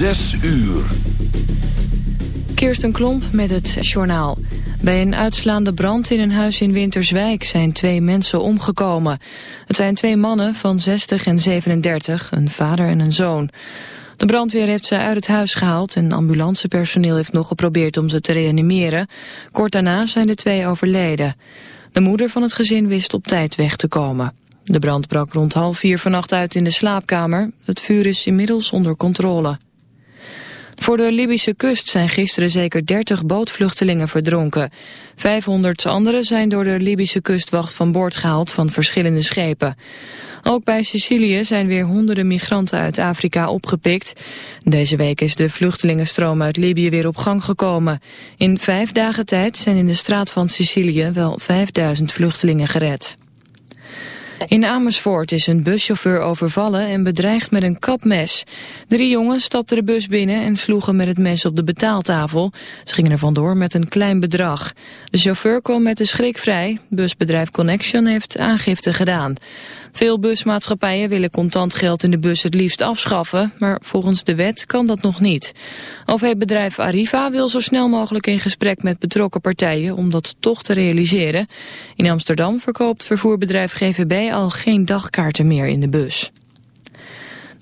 Zes uur. Kirsten Klomp met het journaal. Bij een uitslaande brand in een huis in Winterswijk zijn twee mensen omgekomen. Het zijn twee mannen van 60 en 37, een vader en een zoon. De brandweer heeft ze uit het huis gehaald en ambulancepersoneel heeft nog geprobeerd om ze te reanimeren. Kort daarna zijn de twee overleden. De moeder van het gezin wist op tijd weg te komen. De brand brak rond half vier vannacht uit in de slaapkamer. Het vuur is inmiddels onder controle. Voor de Libische kust zijn gisteren zeker 30 bootvluchtelingen verdronken. 500 anderen zijn door de Libische kustwacht van boord gehaald van verschillende schepen. Ook bij Sicilië zijn weer honderden migranten uit Afrika opgepikt. Deze week is de vluchtelingenstroom uit Libië weer op gang gekomen. In vijf dagen tijd zijn in de straat van Sicilië wel 5000 vluchtelingen gered. In Amersfoort is een buschauffeur overvallen en bedreigd met een kapmes. Drie jongens stapten de bus binnen en sloegen met het mes op de betaaltafel. Ze gingen er vandoor met een klein bedrag. De chauffeur kwam met de schrik vrij. Busbedrijf Connection heeft aangifte gedaan. Veel busmaatschappijen willen contant geld in de bus het liefst afschaffen, maar volgens de wet kan dat nog niet. OV-bedrijf Arriva wil zo snel mogelijk in gesprek met betrokken partijen om dat toch te realiseren. In Amsterdam verkoopt vervoerbedrijf GVB al geen dagkaarten meer in de bus.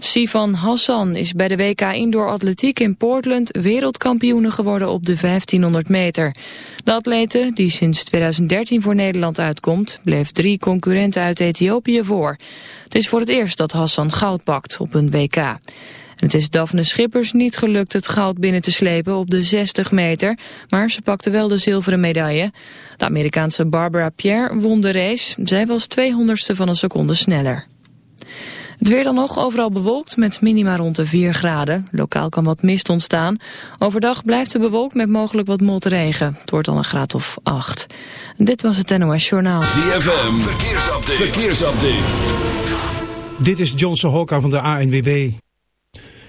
Sivan Hassan is bij de WK Indoor Atletiek in Portland wereldkampioene geworden op de 1500 meter. De atlete, die sinds 2013 voor Nederland uitkomt, bleef drie concurrenten uit Ethiopië voor. Het is voor het eerst dat Hassan goud pakt op een WK. Het is Daphne Schippers niet gelukt het goud binnen te slepen op de 60 meter, maar ze pakte wel de zilveren medaille. De Amerikaanse Barbara Pierre won de race. Zij was 200ste van een seconde sneller. Het weer dan nog overal bewolkt met minima rond de 4 graden. Lokaal kan wat mist ontstaan. Overdag blijft het bewolkt met mogelijk wat motregen. Het wordt dan een graad of 8. Dit was het NOS Journaal. ZFM, verkeersupdate. verkeersupdate. Dit is Johnson Hokka van de ANWB.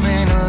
coming alive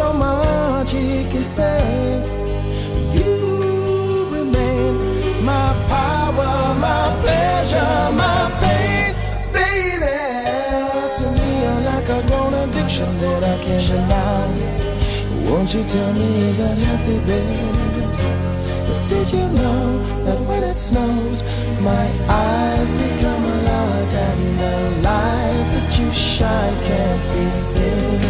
so much he can say. You remain my power, my pleasure, my pain, baby. To me, you're like a grown addiction that I can't deny. Won't you tell me is that healthy, baby? But did you know that when it snows, my eyes become a lot and the light that you shine can't be seen?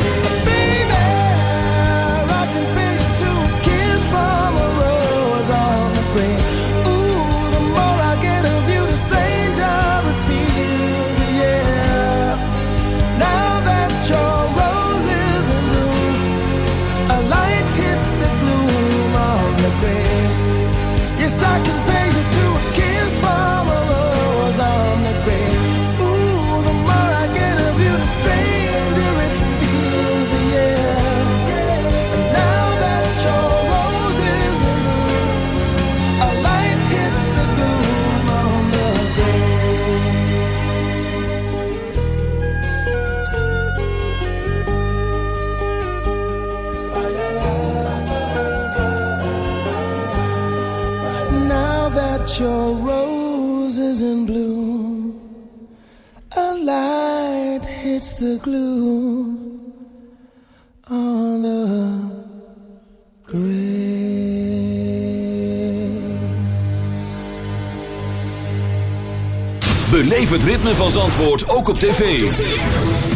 Het ritme van Zandvoort ook op tv.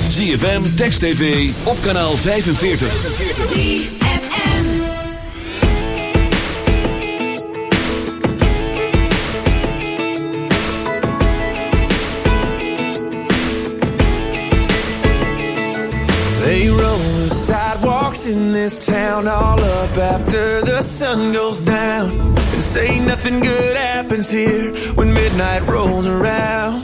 ZFM, Text TV, op kanaal 45. ZFM. They roll the sidewalks in this town all up after the sun goes down. And say nothing good happens here when midnight rolls around.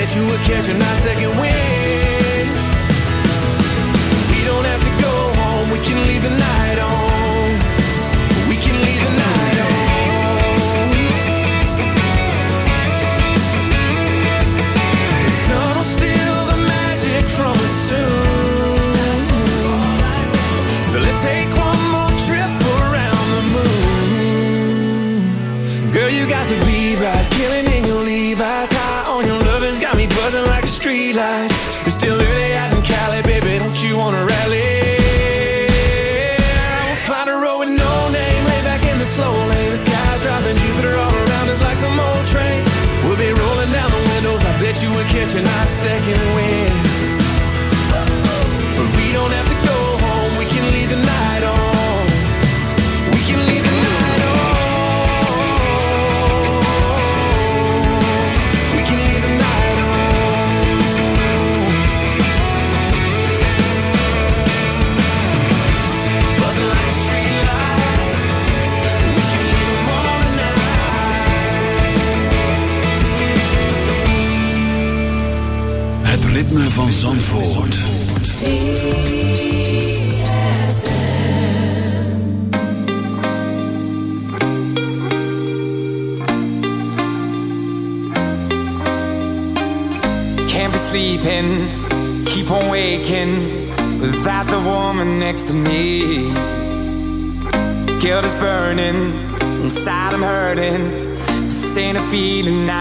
bet you would catch a nice second wind. catching our second.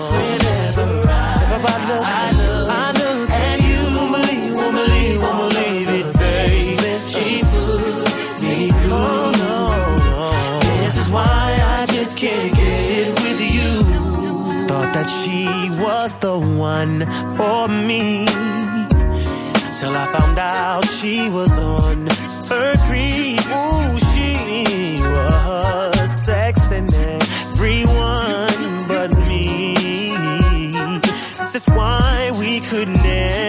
whenever I, look, I look, you. Won't believe, won't believe, won't believe it, baby. She put me through. This is why I just can't get it with you. Thought that she was the one for me. Till I found out she was on her creep.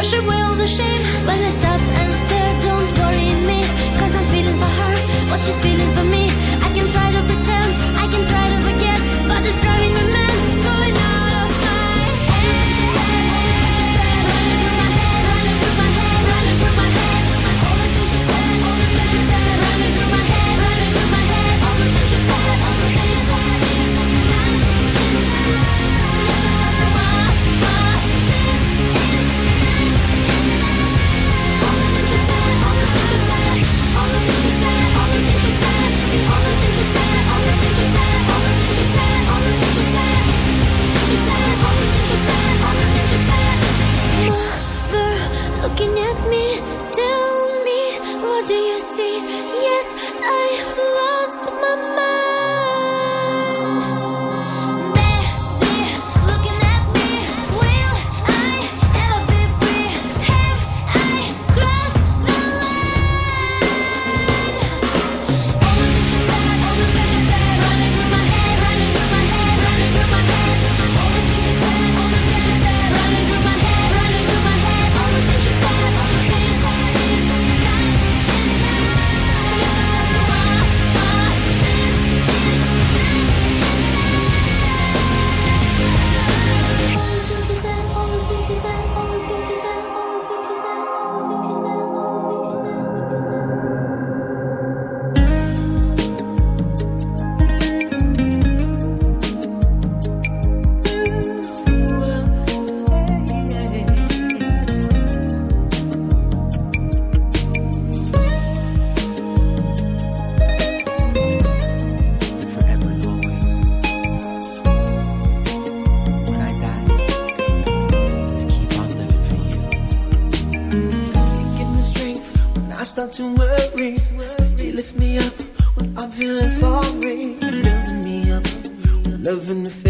Wash away all the shame when I stop and stare. Don't worry me, cause I'm feeling for her. What she's feeling for me. Love in the face.